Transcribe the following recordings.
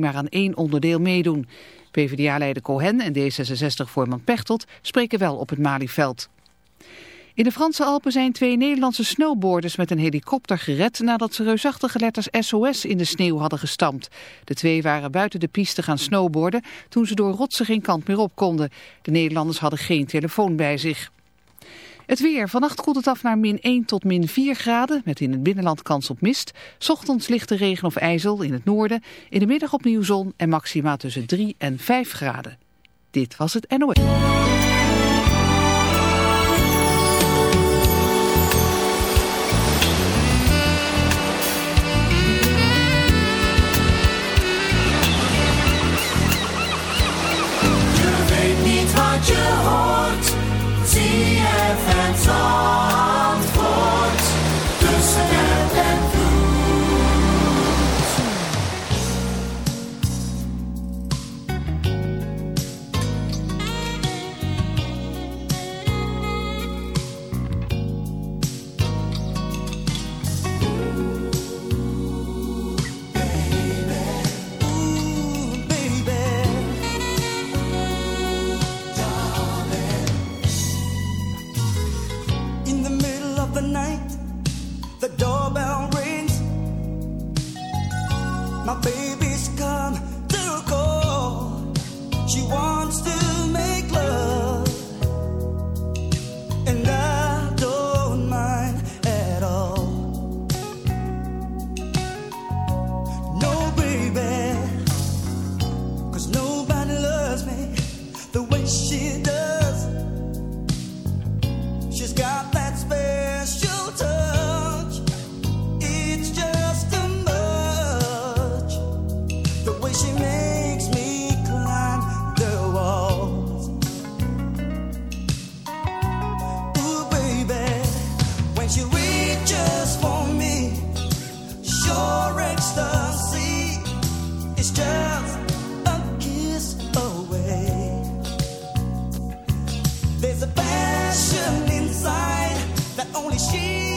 maar aan één onderdeel meedoen. PvdA-leider Cohen en D66-voorman Pechtold spreken wel op het Malieveld. In de Franse Alpen zijn twee Nederlandse snowboarders met een helikopter gered nadat ze reusachtige letters SOS in de sneeuw hadden gestampt. De twee waren buiten de piste gaan snowboarden toen ze door rotsen geen kant meer op konden. De Nederlanders hadden geen telefoon bij zich. Het weer. Vannacht koelt het af naar min 1 tot min 4 graden, met in het binnenland kans op mist. Ochtends lichte regen of ijzel in het noorden. In de middag opnieuw zon en maxima tussen 3 en 5 graden. Dit was het NOS. The doorbell rings. My baby's only she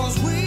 Cause we'll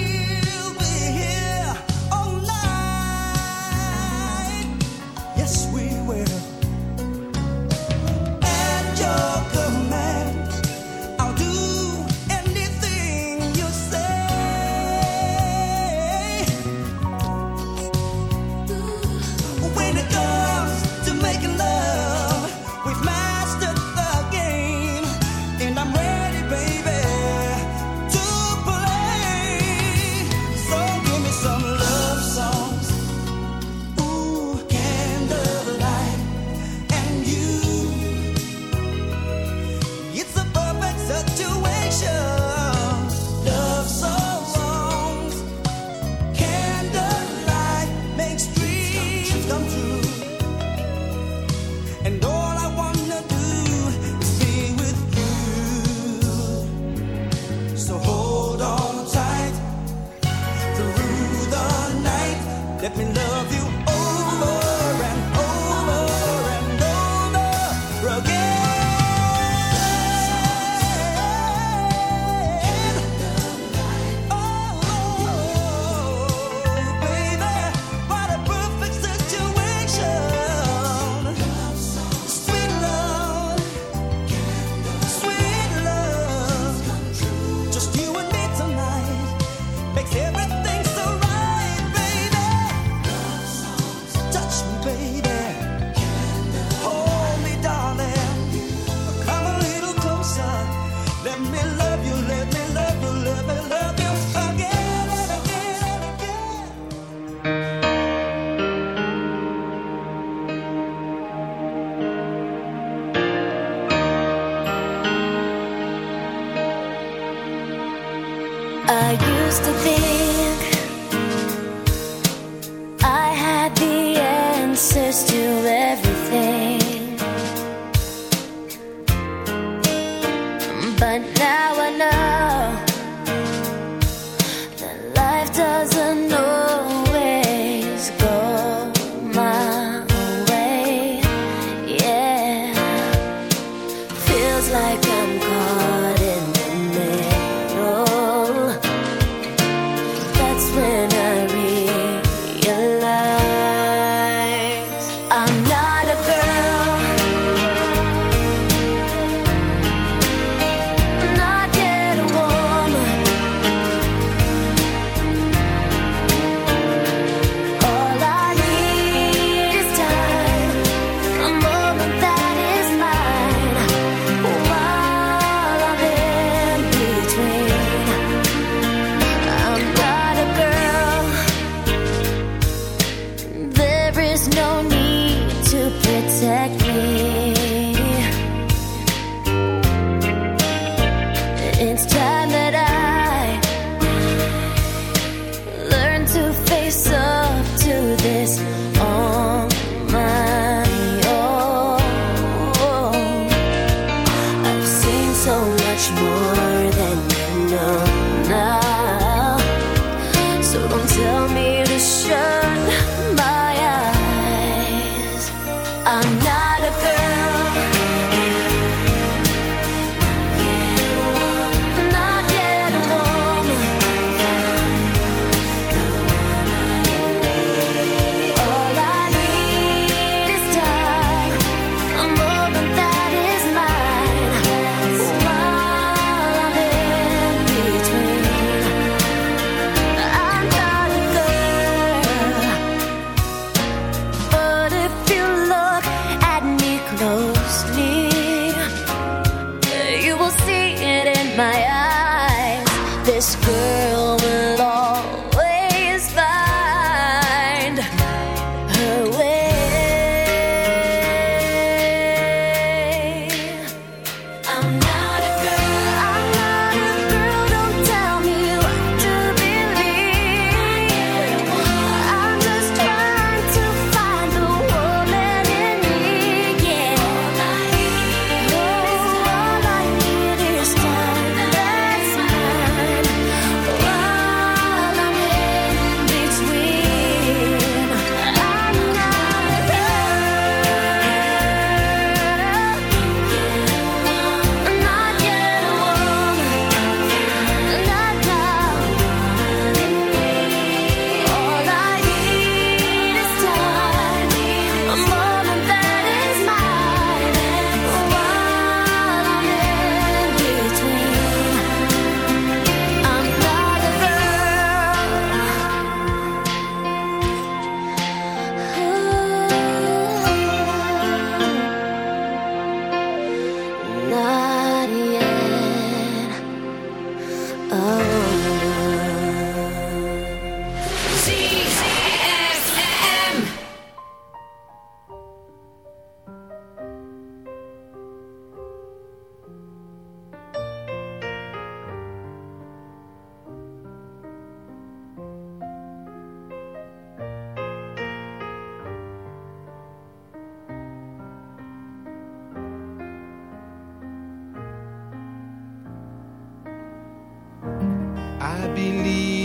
used to be.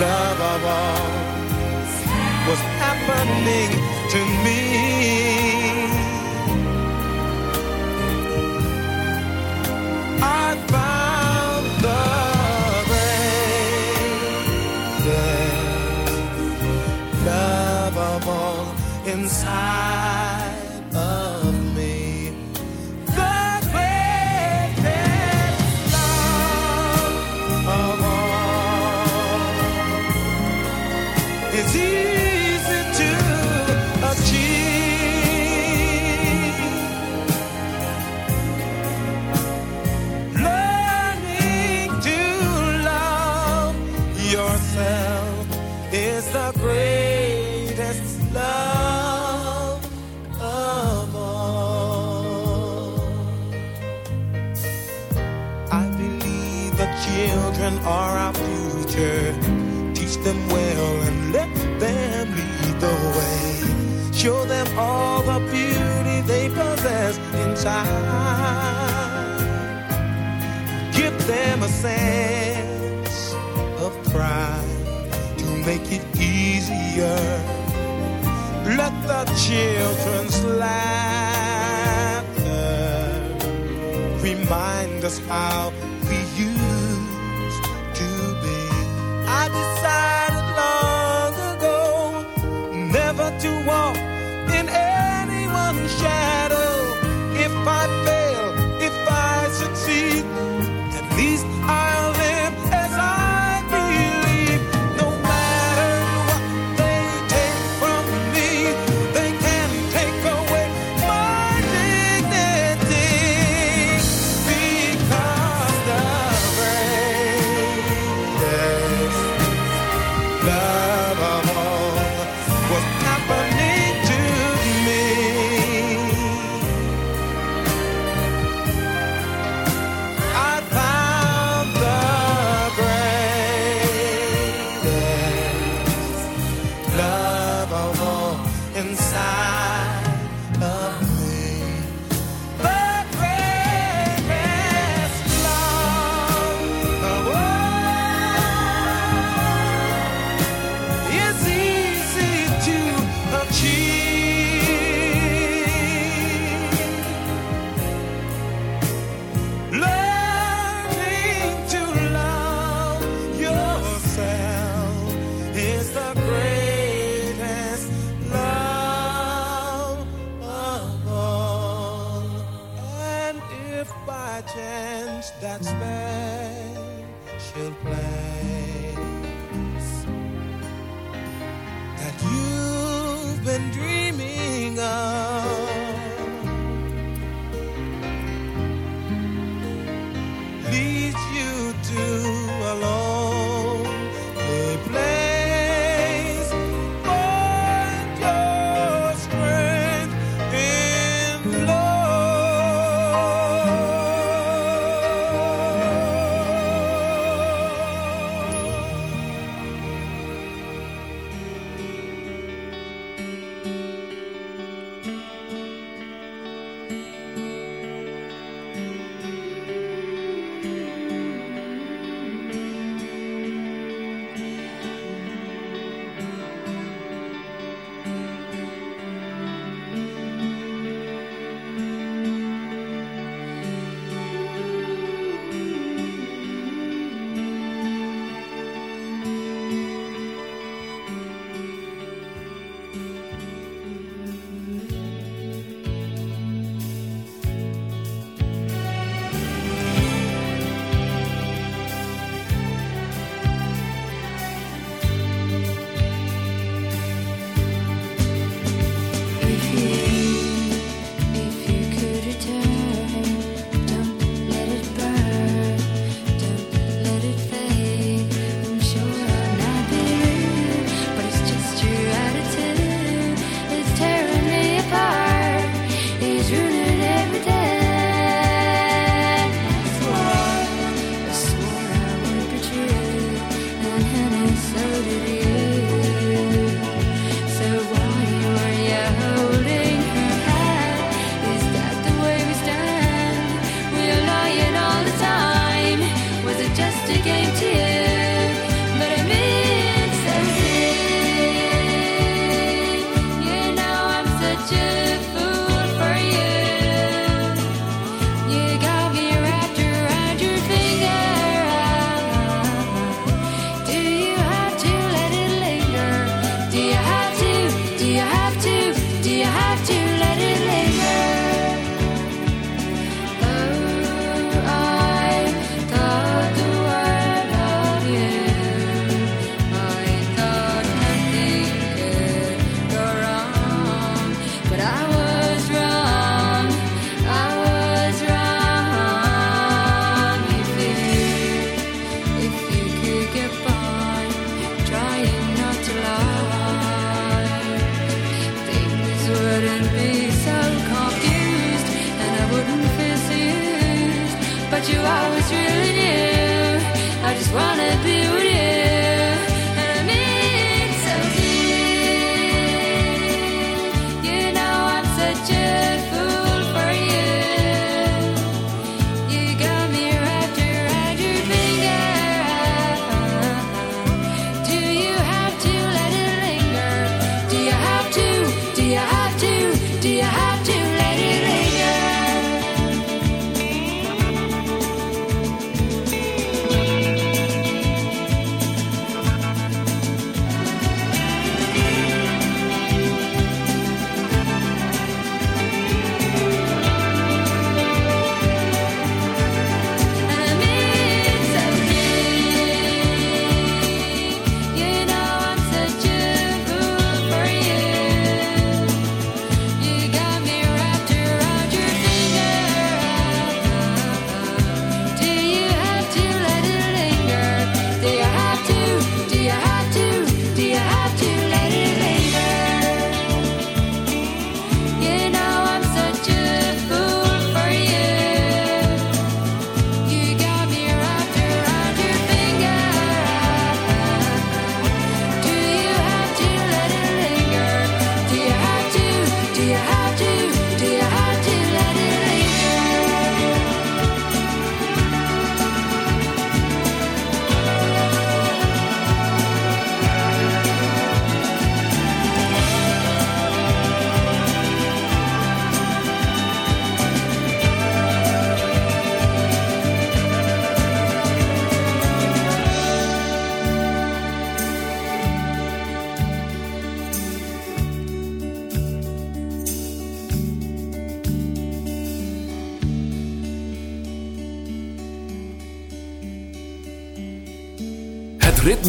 love of all was happening to me. I found the greatest love of all inside. sense of pride to make it easier. Let the children's laughter remind us how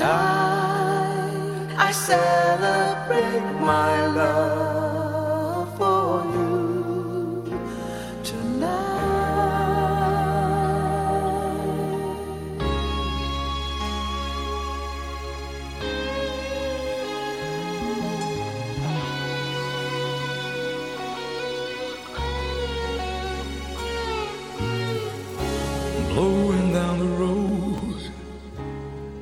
Tonight I celebrate my love.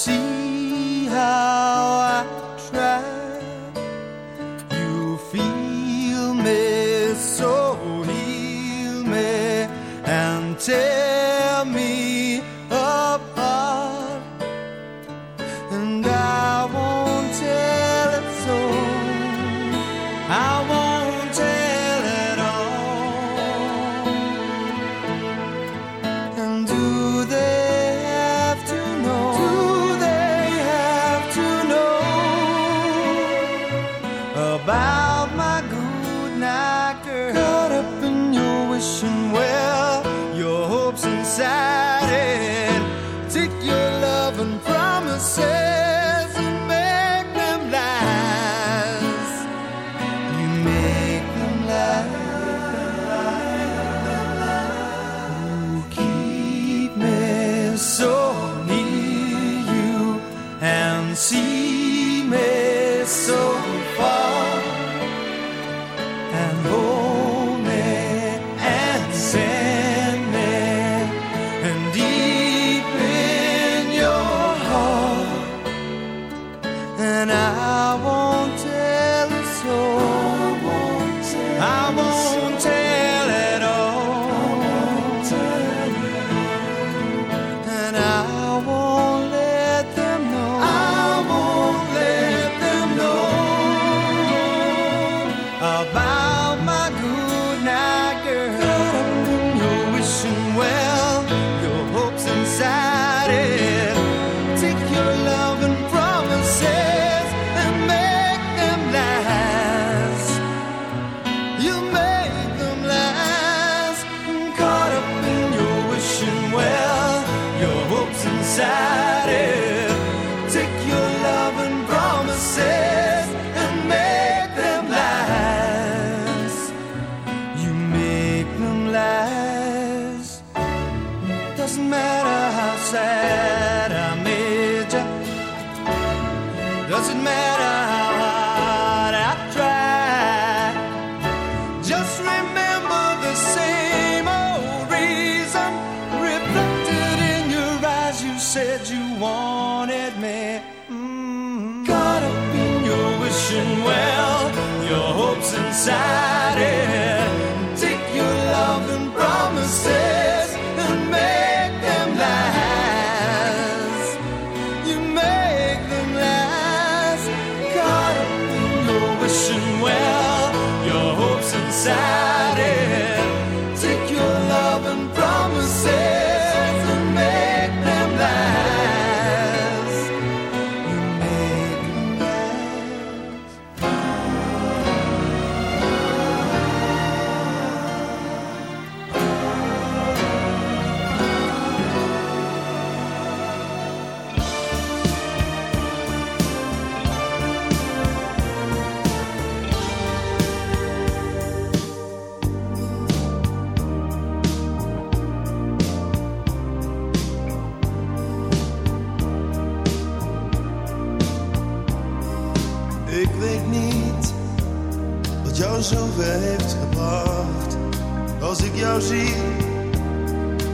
See how I try.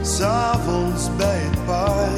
S'avonds bij het park.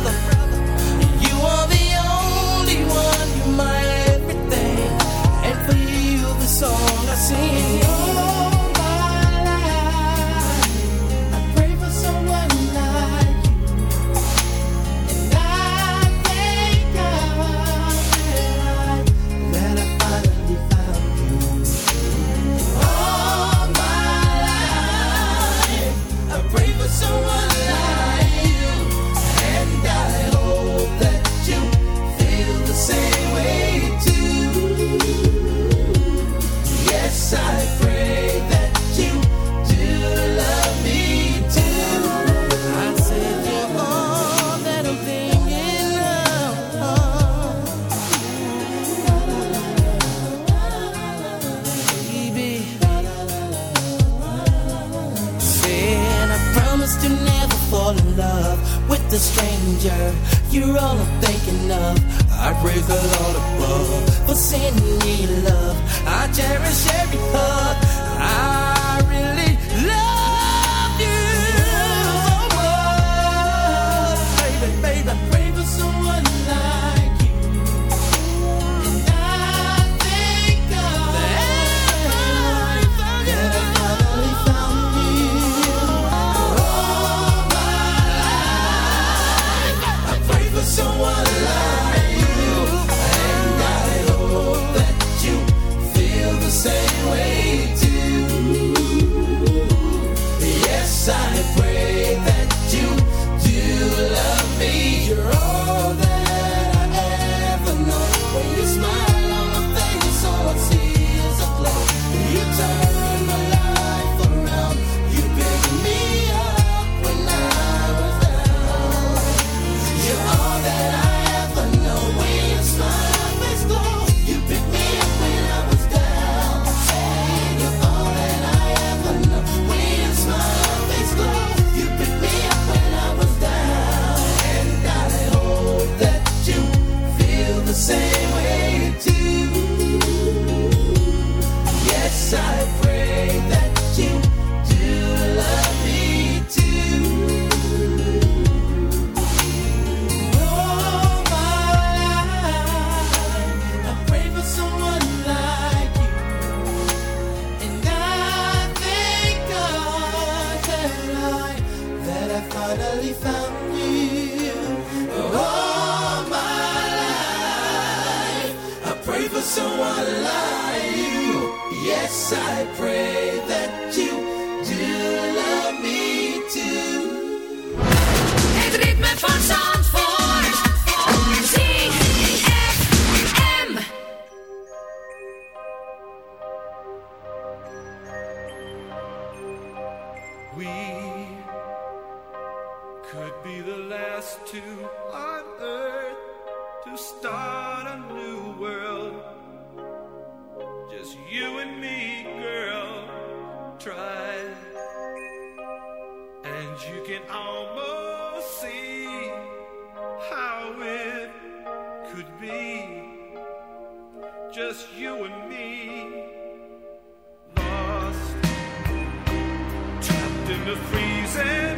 My Just you and me. Lost trapped in the freezing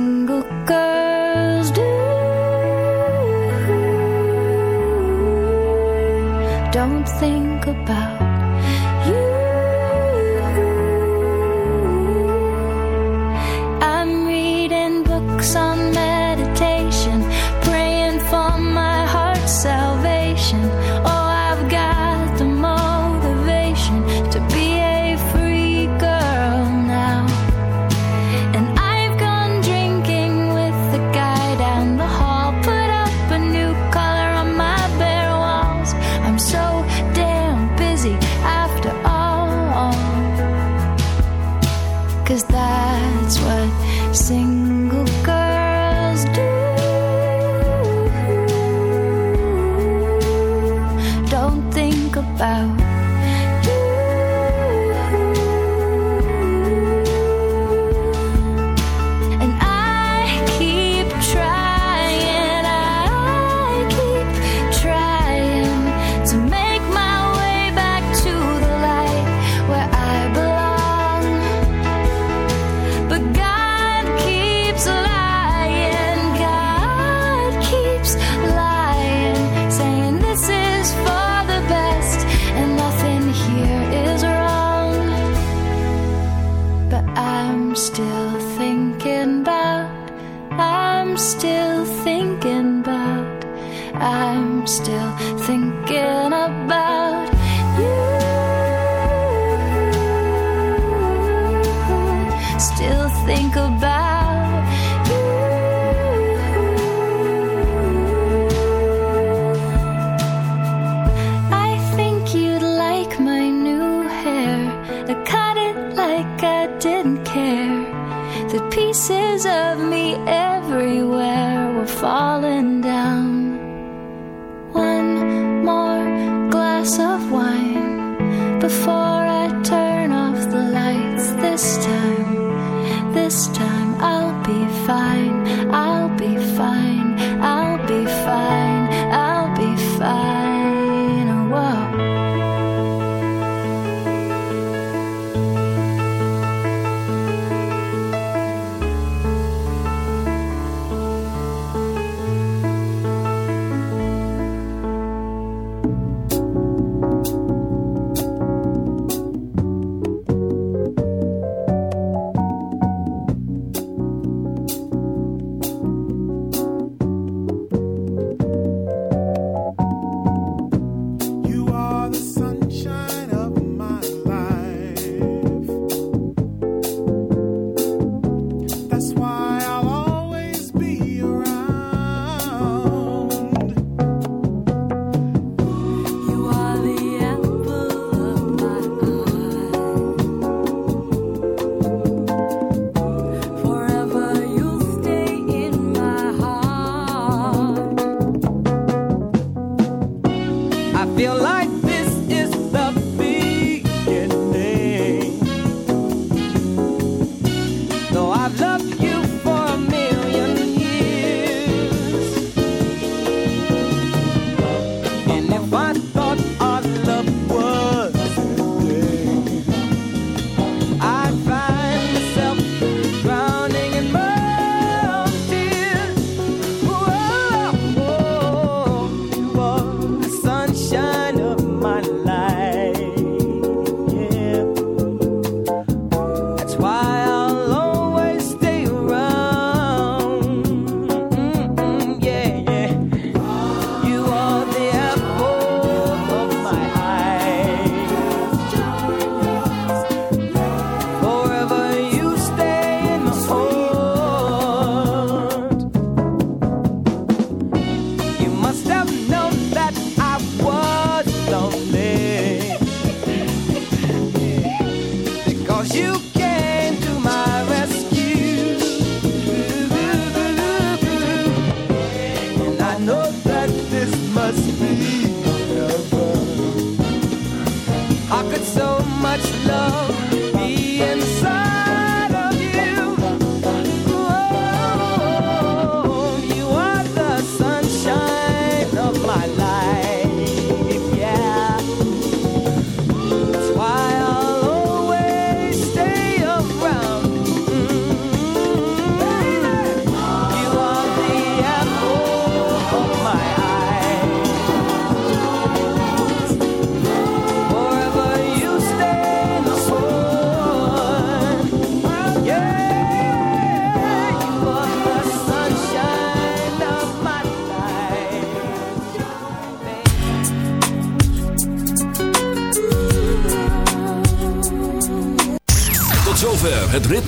Yeah.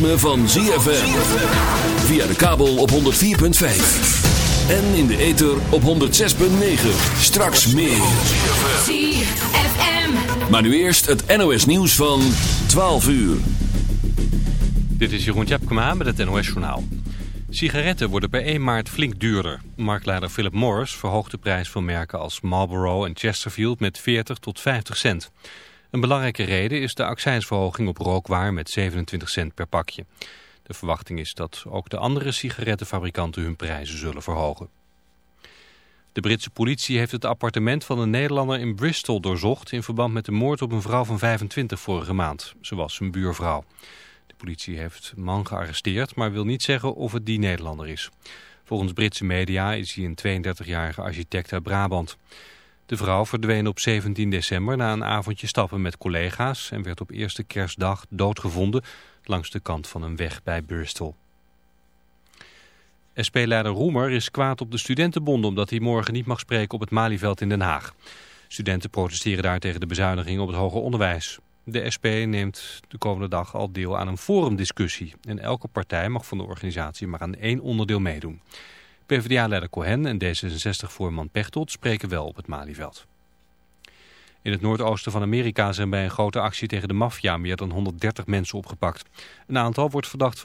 Ritme van ZFM. Via de kabel op 104.5. En in de ether op 106.9. Straks meer. ZFM. Maar nu eerst het NOS nieuws van 12 uur. Dit is Jeroen Tjepkema met het NOS Journaal. Sigaretten worden per 1 maart flink duurder. Marktleider Philip Morris verhoogt de prijs van merken als Marlboro en Chesterfield met 40 tot 50 cent. Een belangrijke reden is de accijnsverhoging op rookwaar met 27 cent per pakje. De verwachting is dat ook de andere sigarettenfabrikanten hun prijzen zullen verhogen. De Britse politie heeft het appartement van een Nederlander in Bristol doorzocht... in verband met de moord op een vrouw van 25 vorige maand. Ze was zijn buurvrouw. De politie heeft een man gearresteerd, maar wil niet zeggen of het die Nederlander is. Volgens Britse media is hij een 32-jarige architect uit Brabant. De vrouw verdween op 17 december na een avondje stappen met collega's... en werd op eerste kerstdag doodgevonden langs de kant van een weg bij Bristol. SP-leider Roemer is kwaad op de studentenbond omdat hij morgen niet mag spreken op het Malieveld in Den Haag. Studenten protesteren daar tegen de bezuiniging op het hoger onderwijs. De SP neemt de komende dag al deel aan een forumdiscussie. En elke partij mag van de organisatie maar aan één onderdeel meedoen. PvdA-leider Cohen en D66-voorman Pechtold spreken wel op het Malieveld. In het noordoosten van Amerika zijn bij een grote actie tegen de maffia meer dan 130 mensen opgepakt. Een aantal wordt verdacht van